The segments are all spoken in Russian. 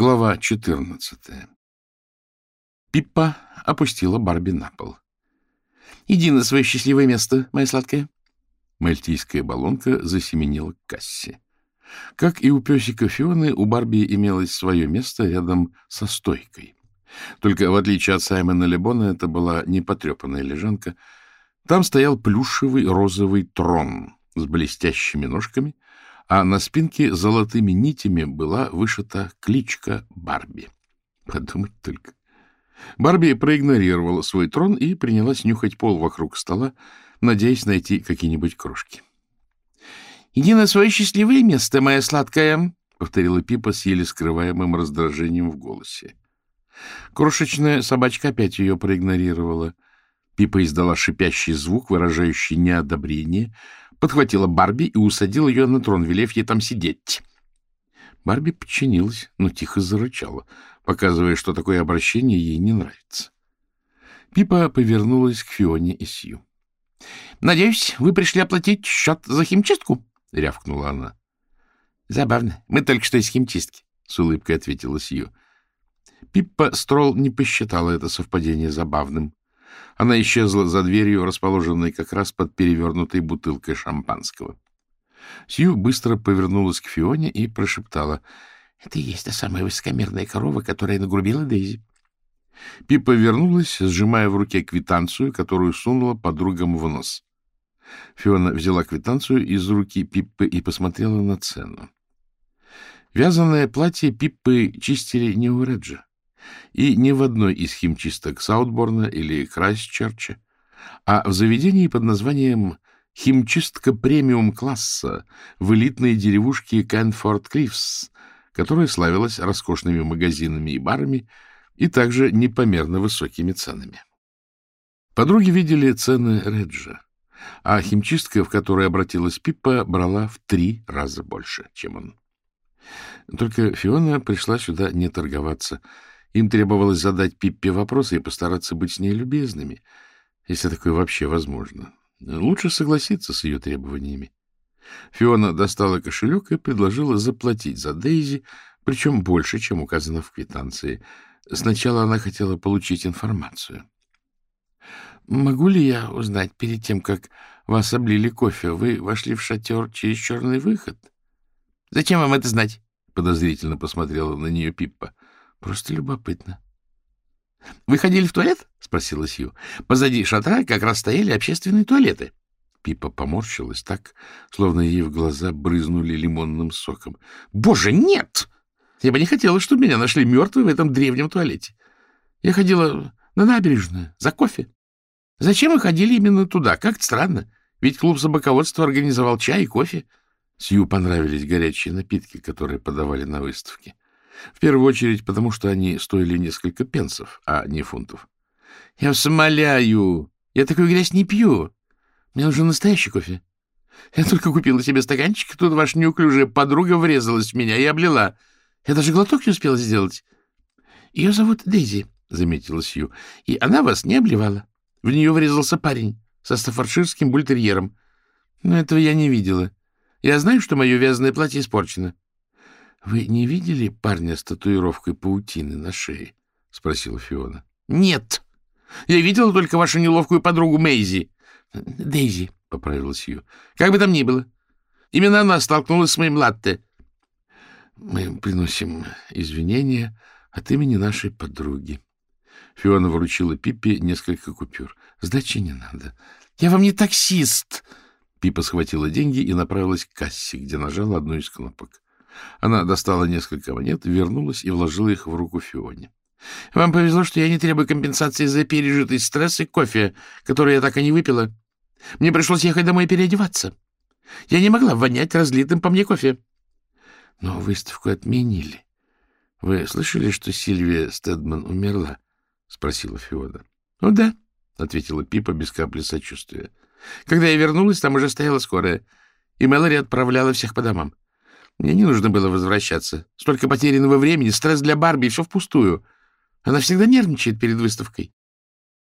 Глава 14. Пиппа опустила Барби на пол. — Иди на свое счастливое место, моя сладкая. Мальтийская баллонка засеменила к кассе. Как и у песика Фионы, у Барби имелось свое место рядом со стойкой. Только в отличие от Саймона Лебона, это была не потрепанная лежанка. Там стоял плюшевый розовый трон с блестящими ножками — а на спинке золотыми нитями была вышита кличка Барби. Подумать только. Барби проигнорировала свой трон и принялась нюхать пол вокруг стола, надеясь найти какие-нибудь крошки. — Иди на свое счастливое место, моя сладкая, — повторила Пипа с еле скрываемым раздражением в голосе. Крошечная собачка опять ее проигнорировала. Пипа издала шипящий звук, выражающий неодобрение, подхватила Барби и усадила ее на трон, велев ей там сидеть. Барби подчинилась, но тихо зарычала, показывая, что такое обращение ей не нравится. Пипа повернулась к Фионе и Сью. — Надеюсь, вы пришли оплатить счет за химчистку? — рявкнула она. — Забавно. Мы только что из химчистки, — с улыбкой ответила Сью. Пиппа Строл не посчитала это совпадение забавным. Она исчезла за дверью, расположенной как раз под перевернутой бутылкой шампанского. Сью быстро повернулась к Фионе и прошептала. — Это и есть та самая высокомерная корова, которая нагрубила Дейзи. Пипа вернулась, сжимая в руке квитанцию, которую сунула подругам в нос. Фиона взяла квитанцию из руки Пиппы и посмотрела на цену. Вязаное платье Пиппы чистили не у Реджа и не в одной из химчисток Саутборна или Крайстчерча, а в заведении под названием «Химчистка премиум-класса» в элитной деревушке Кенфорд Клиффс, которая славилась роскошными магазинами и барами и также непомерно высокими ценами. Подруги видели цены Реджа, а химчистка, в которой обратилась Пиппа, брала в три раза больше, чем он. Только Фиона пришла сюда не торговаться — им требовалось задать Пиппе вопросы и постараться быть с ней любезными, если такое вообще возможно. Лучше согласиться с ее требованиями. Фиона достала кошелек и предложила заплатить за Дейзи, причем больше, чем указано в квитанции. Сначала она хотела получить информацию. «Могу ли я узнать, перед тем, как вас облили кофе, вы вошли в шатер через черный выход?» «Зачем вам это знать?» — подозрительно посмотрела на нее Пиппа. Просто любопытно. — Вы ходили в туалет? — спросила Сью. — Позади шатра как раз стояли общественные туалеты. Пипа поморщилась так, словно ей в глаза брызнули лимонным соком. — Боже, нет! Я бы не хотела, чтобы меня нашли мертвой в этом древнем туалете. Я ходила на набережную за кофе. Зачем вы ходили именно туда? Как-то странно. Ведь клуб собаководства организовал чай и кофе. Сью понравились горячие напитки, которые подавали на выставке. В первую очередь, потому что они стоили несколько пенсов, а не фунтов. — Я вас умоляю! Я такую грязь не пью. Мне нужен настоящий кофе. Я только купила себе стаканчик, тут ваша неуклюжая подруга врезалась в меня и облила. Я даже глоток не успела сделать. — Ее зовут Дейзи, — заметила Сью, — и она вас не обливала. В нее врезался парень со стаффордширским бультерьером. Но этого я не видела. Я знаю, что мое вязаное платье испорчено. — Вы не видели парня с татуировкой паутины на шее? — спросила Фиона. — Нет. Я видела только вашу неловкую подругу Мейзи. — Дейзи, — поправила Сью. — Как бы там ни было. Именно она столкнулась с моим латте. — Мы приносим извинения от имени нашей подруги. Фиона вручила Пиппе несколько купюр. — Сдачи не надо. — Я вам не таксист! Пипа схватила деньги и направилась к кассе, где нажала одну из кнопок. Она достала несколько монет, вернулась и вложила их в руку Фионе. — Вам повезло, что я не требую компенсации за пережитый стресс и кофе, который я так и не выпила. Мне пришлось ехать домой переодеваться. Я не могла вонять разлитым по мне кофе. — Но выставку отменили. Вы слышали, что Сильвия Стедман умерла? — спросила Фиона. — Ну да, — ответила Пипа без капли сочувствия. Когда я вернулась, там уже стояла скорая, и Мэлори отправляла всех по домам. Мне не нужно было возвращаться. Столько потерянного времени, стресс для Барби, все впустую. Она всегда нервничает перед выставкой.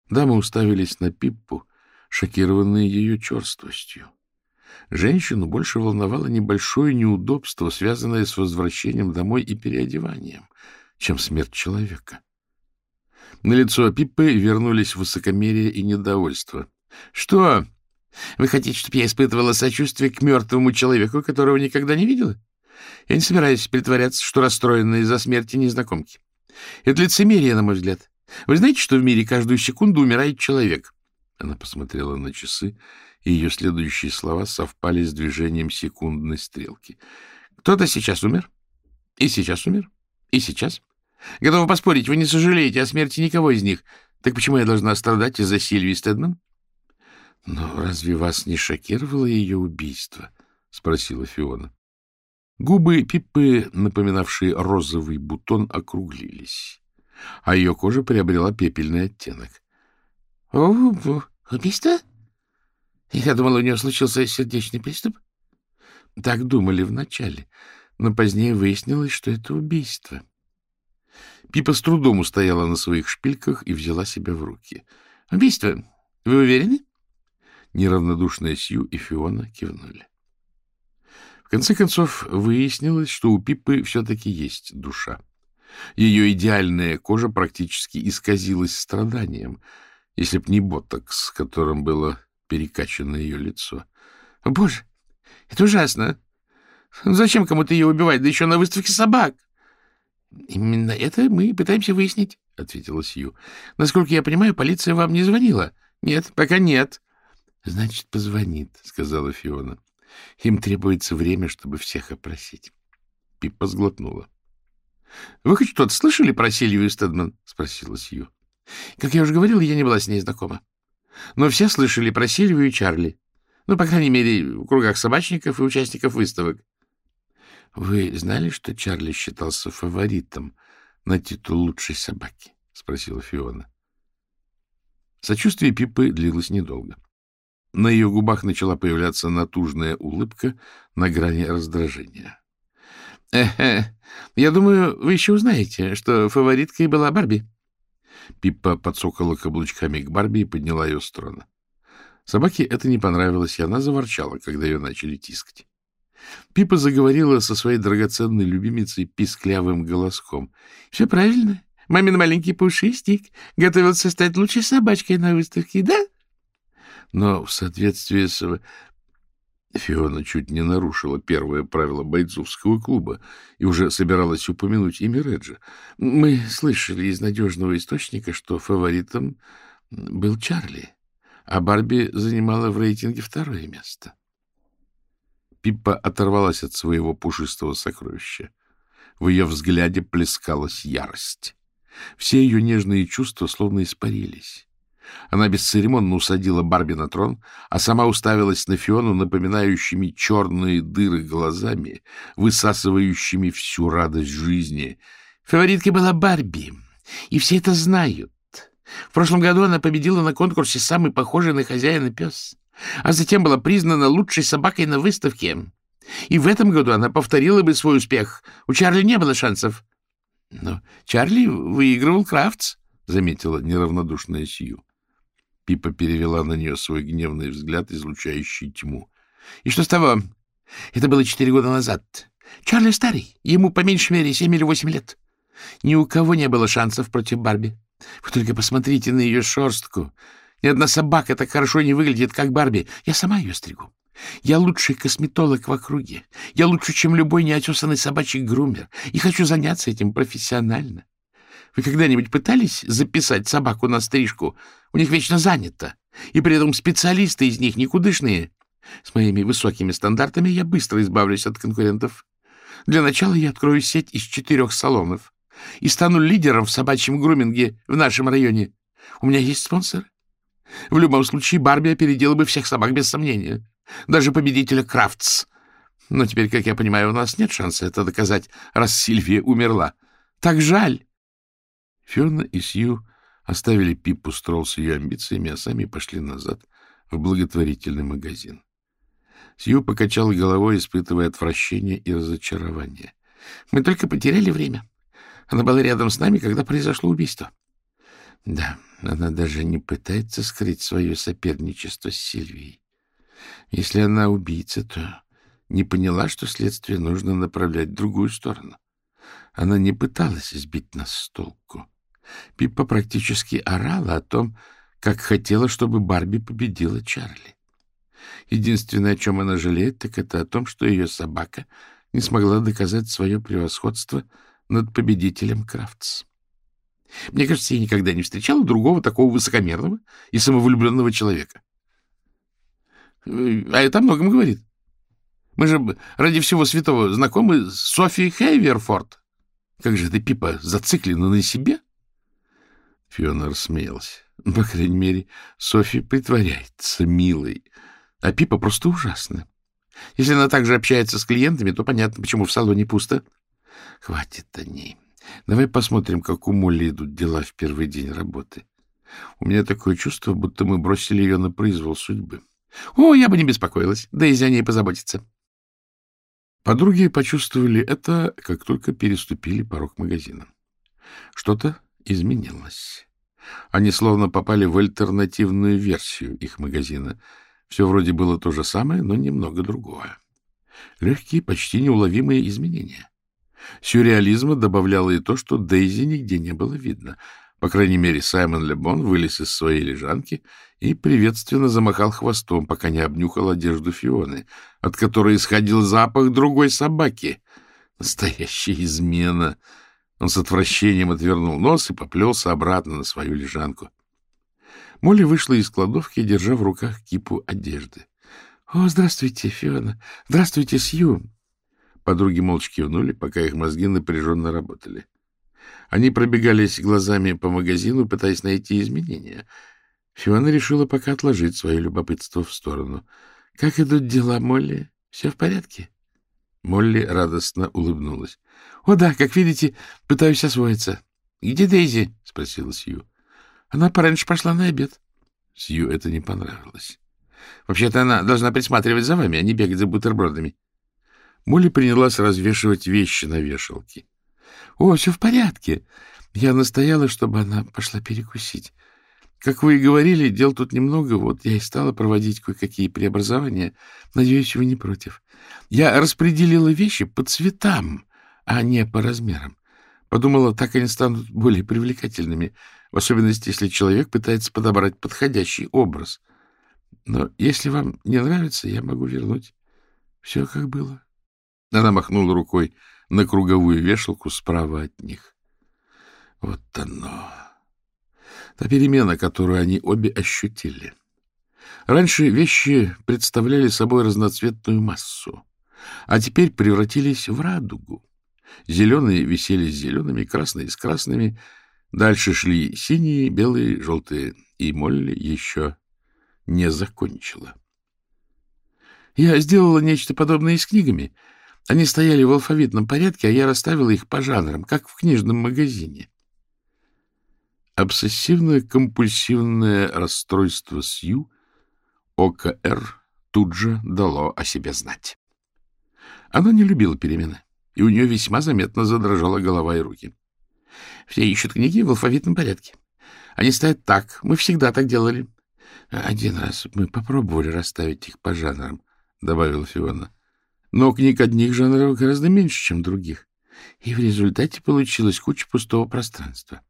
Дамы уставились на Пиппу, шокированные ее черствостью. Женщину больше волновало небольшое неудобство, связанное с возвращением домой и переодеванием — чем смерть человека. На лицо Пиппы вернулись высокомерие и недовольство. — Что? Вы хотите, чтобы я испытывала сочувствие к мертвому человеку, которого никогда не видела? Я не собираюсь притворяться, что расстроена из-за смерти незнакомки. Это лицемерие, на мой взгляд. Вы знаете, что в мире каждую секунду умирает человек? Она посмотрела на часы, и ее следующие слова совпали с движением секундной стрелки. Кто-то сейчас умер, и сейчас умер, и сейчас. Готова поспорить, вы не сожалеете о смерти никого из них. Так почему я должна страдать из-за Сильвии Стедман? — Но разве вас не шокировало ее убийство? — спросила Фиона. Губы Пиппы, напоминавшие розовый бутон, округлились, а ее кожа приобрела пепельный оттенок. — убийство? Я думала, у нее случился сердечный приступ. Так думали вначале, но позднее выяснилось, что это убийство. Пипа с трудом устояла на своих шпильках и взяла себя в руки. — Убийство? Вы уверены? Неравнодушная Сью и Фиона кивнули. Конце концов, выяснилось, что у Пипы все-таки есть душа. Ее идеальная кожа практически исказилась страданием, если б не ботокс, которым было перекачано ее лицо. — Боже, это ужасно! Зачем кому-то ее убивать, да еще на выставке собак? — Именно это мы пытаемся выяснить, — ответила Сью. — Насколько я понимаю, полиция вам не звонила. — Нет, пока нет. — Значит, позвонит, — сказала Фиона. — Им требуется время, чтобы всех опросить. Пиппа сглотнула. — Вы хоть что-то слышали про Сильвию Стедман? — спросила Сью. — Как я уже говорил, я не была с ней знакома. Но все слышали про Сильвию и Чарли. Ну, по крайней мере, в кругах собачников и участников выставок. — Вы знали, что Чарли считался фаворитом на титул лучшей собаки? — спросила Фиона. Сочувствие Пипы длилось недолго. На ее губах начала появляться натужная улыбка на грани раздражения. «Эхе, я думаю, вы еще узнаете, что фавориткой была Барби». Пиппа подсокала каблучками к Барби и подняла ее с трона. Собаке это не понравилось, и она заворчала, когда ее начали тискать. Пипа заговорила со своей драгоценной любимицей писклявым голоском. — Все правильно. Мамин маленький пушистик готовился стать лучшей собачкой на выставке, да? Но в соответствии с... Фиона чуть не нарушила первое правило бойцовского клуба и уже собиралась упомянуть имя Реджа. Мы слышали из надежного источника, что фаворитом был Чарли, а Барби занимала в рейтинге второе место. Пиппа оторвалась от своего пушистого сокровища. В ее взгляде плескалась ярость. Все ее нежные чувства словно испарились. Она бесцеремонно усадила Барби на трон, а сама уставилась на Фиону напоминающими черные дыры глазами, высасывающими всю радость жизни. Фавориткой была Барби, и все это знают. В прошлом году она победила на конкурсе «Самый похожий на хозяина пес», а затем была признана лучшей собакой на выставке. И в этом году она повторила бы свой успех. У Чарли не было шансов. Но Чарли выигрывал Крафтс, — заметила неравнодушная Сью. Пипа перевела на нее свой гневный взгляд, излучающий тьму. — И что с того? Это было четыре года назад. Чарли старый, ему по меньшей мере семь или восемь лет. Ни у кого не было шансов против Барби. Вы только посмотрите на ее шерстку. Ни одна собака так хорошо не выглядит, как Барби. Я сама ее стригу. Я лучший косметолог в округе. Я лучше, чем любой неотесанный собачий грумер. И хочу заняться этим профессионально. Вы когда-нибудь пытались записать собаку на стрижку? У них вечно занято. И при этом специалисты из них никудышные. С моими высокими стандартами я быстро избавлюсь от конкурентов. Для начала я открою сеть из четырех салонов и стану лидером в собачьем груминге в нашем районе. У меня есть спонсоры. В любом случае Барби опередила бы всех собак без сомнения. Даже победителя Крафтс. Но теперь, как я понимаю, у нас нет шанса это доказать, раз Сильвия умерла. Так жаль. Фиона и Сью оставили Пиппу Стролл с ее амбициями, а сами пошли назад в благотворительный магазин. Сью покачал головой, испытывая отвращение и разочарование. — Мы только потеряли время. Она была рядом с нами, когда произошло убийство. Да, она даже не пытается скрыть свое соперничество с Сильвией. Если она убийца, то не поняла, что следствие нужно направлять в другую сторону. Она не пыталась сбить нас с толку. Пиппа практически орала о том, как хотела, чтобы Барби победила Чарли. Единственное, о чем она жалеет, так это о том, что ее собака не смогла доказать свое превосходство над победителем Крафтс. Мне кажется, я никогда не встречала другого такого высокомерного и самовлюбленного человека. А это о многом говорит. Мы же ради всего святого знакомы с Софией Хейверфорд. Как же ты, Пипа, зациклена на себе? Фиона рассмеялась. По крайней мере, Софи притворяется милой, а Пипа просто ужасна. Если она также общается с клиентами, то понятно, почему в салоне пусто. Хватит о ней. Давай посмотрим, как у Молли идут дела в первый день работы. У меня такое чувство, будто мы бросили ее на произвол судьбы. О, я бы не беспокоилась. Да и за ней позаботиться. Подруги почувствовали это, как только переступили порог магазина. Что-то изменилось. Они словно попали в альтернативную версию их магазина. Все вроде было то же самое, но немного другое. Легкие, почти неуловимые изменения. Сюрреализма добавляло и то, что Дейзи нигде не было видно. По крайней мере, Саймон Лебон вылез из своей лежанки и приветственно замахал хвостом, пока не обнюхал одежду Фионы, от которой исходил запах другой собаки. Настоящая измена! Он с отвращением отвернул нос и поплелся обратно на свою лежанку. Молли вышла из кладовки, держа в руках кипу одежды. — О, здравствуйте, Фиона! Здравствуйте, Сью! Подруги молча кивнули, пока их мозги напряженно работали. Они пробегались глазами по магазину, пытаясь найти изменения — Фиона решила пока отложить свое любопытство в сторону. — Как идут дела, Молли? Все в порядке? Молли радостно улыбнулась. — О да, как видите, пытаюсь освоиться. — Где Дейзи? — спросила Сью. — Она пораньше пошла на обед. Сью это не понравилось. — Вообще-то она должна присматривать за вами, а не бегать за бутербродами. Молли принялась развешивать вещи на вешалке. — О, все в порядке. Я настояла, чтобы она пошла перекусить. Как вы и говорили, дел тут немного, вот я и стала проводить кое-какие преобразования. Надеюсь, вы не против. Я распределила вещи по цветам, а не по размерам. Подумала, так они станут более привлекательными, в особенности, если человек пытается подобрать подходящий образ. Но если вам не нравится, я могу вернуть все, как было. Она махнула рукой на круговую вешалку справа от них. Вот оно! Та перемена, которую они обе ощутили. Раньше вещи представляли собой разноцветную массу, а теперь превратились в радугу. Зеленые висели с зелеными, красные с красными, дальше шли синие, белые, желтые, и Молли еще не закончила. Я сделала нечто подобное и с книгами. Они стояли в алфавитном порядке, а я расставила их по жанрам, как в книжном магазине. Обсессивное-компульсивное расстройство Сью ОКР тут же дало о себе знать. Она не любила перемены, и у нее весьма заметно задрожала голова и руки. Все ищут книги в алфавитном порядке. Они стоят так. Мы всегда так делали. Один раз мы попробовали расставить их по жанрам, — добавила Фиона. Но книг одних жанров гораздо меньше, чем других. И в результате получилась куча пустого пространства.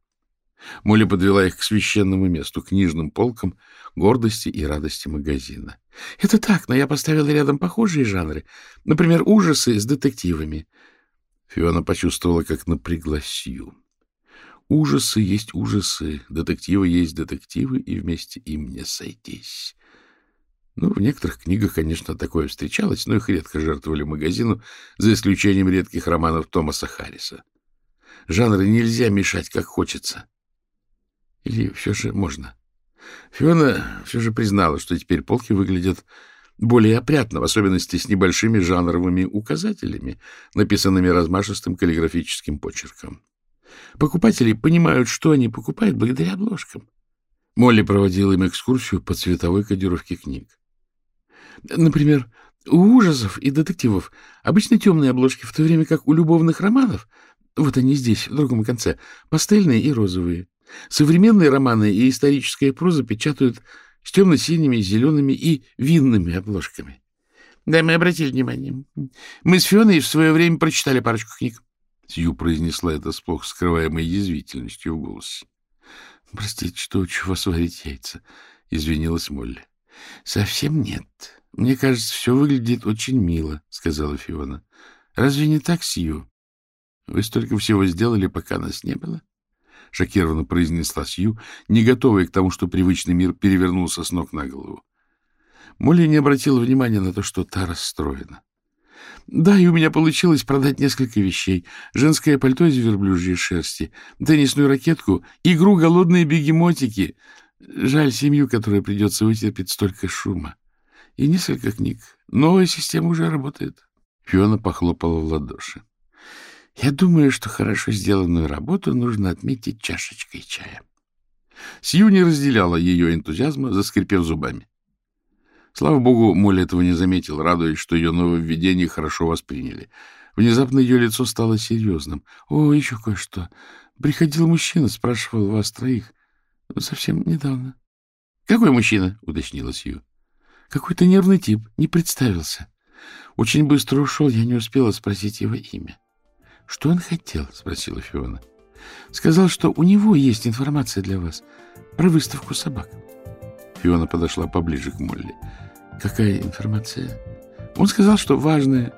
Молли подвела их к священному месту, книжным полкам, гордости и радости магазина. — Это так, но я поставила рядом похожие жанры. Например, ужасы с детективами. Фиона почувствовала, как напряглась Сью. Ужасы есть ужасы, детективы есть детективы, и вместе им не сойтись. Ну, в некоторых книгах, конечно, такое встречалось, но их редко жертвовали магазину, за исключением редких романов Томаса Харриса. Жанры нельзя мешать, как хочется. Или все же можно? Фиона все же признала, что теперь полки выглядят более опрятно, в особенности с небольшими жанровыми указателями, написанными размашистым каллиграфическим почерком. Покупатели понимают, что они покупают благодаря обложкам. Молли проводила им экскурсию по цветовой кодировке книг. Например, у ужасов и детективов обычно темные обложки, в то время как у любовных романов, вот они здесь, в другом конце, пастельные и розовые. Современные романы и историческая проза печатают с темно-синими, зелеными и винными обложками. Да, мы обратили внимание. Мы с Фионой в свое время прочитали парочку книг. Сью произнесла это с плохо скрываемой язвительностью в голосе. — Простите, что учу вас варить яйца, — извинилась Молли. — Совсем нет. Мне кажется, все выглядит очень мило, — сказала Фиона. — Разве не так, Сью? — Вы столько всего сделали, пока нас не было? — шокированно произнесла Сью, не готовая к тому, что привычный мир перевернулся с ног на голову. Молли не обратила внимания на то, что та расстроена. Да, и у меня получилось продать несколько вещей. Женское пальто из верблюжьей шерсти, теннисную ракетку, игру «Голодные бегемотики». Жаль семью, которая придется вытерпеть столько шума. И несколько книг. Новая система уже работает. Фиона похлопала в ладоши. Я думаю, что хорошо сделанную работу нужно отметить чашечкой чая. Сью не разделяла ее энтузиазма, заскрипев зубами. Слава богу, Молли этого не заметил, радуясь, что ее нововведение хорошо восприняли. Внезапно ее лицо стало серьезным. — О, еще кое-что. Приходил мужчина, спрашивал вас троих. Совсем недавно. — Какой мужчина? — уточнила Сью. — Какой-то нервный тип. Не представился. Очень быстро ушел, я не успела спросить его имя. — Что он хотел? — спросила Фиона. — Сказал, что у него есть информация для вас про выставку собак. Фиона подошла поближе к Молли. Какая информация? Он сказал, что важная.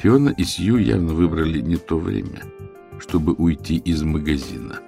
Фиона и Сью явно выбрали не то время, чтобы уйти из магазина.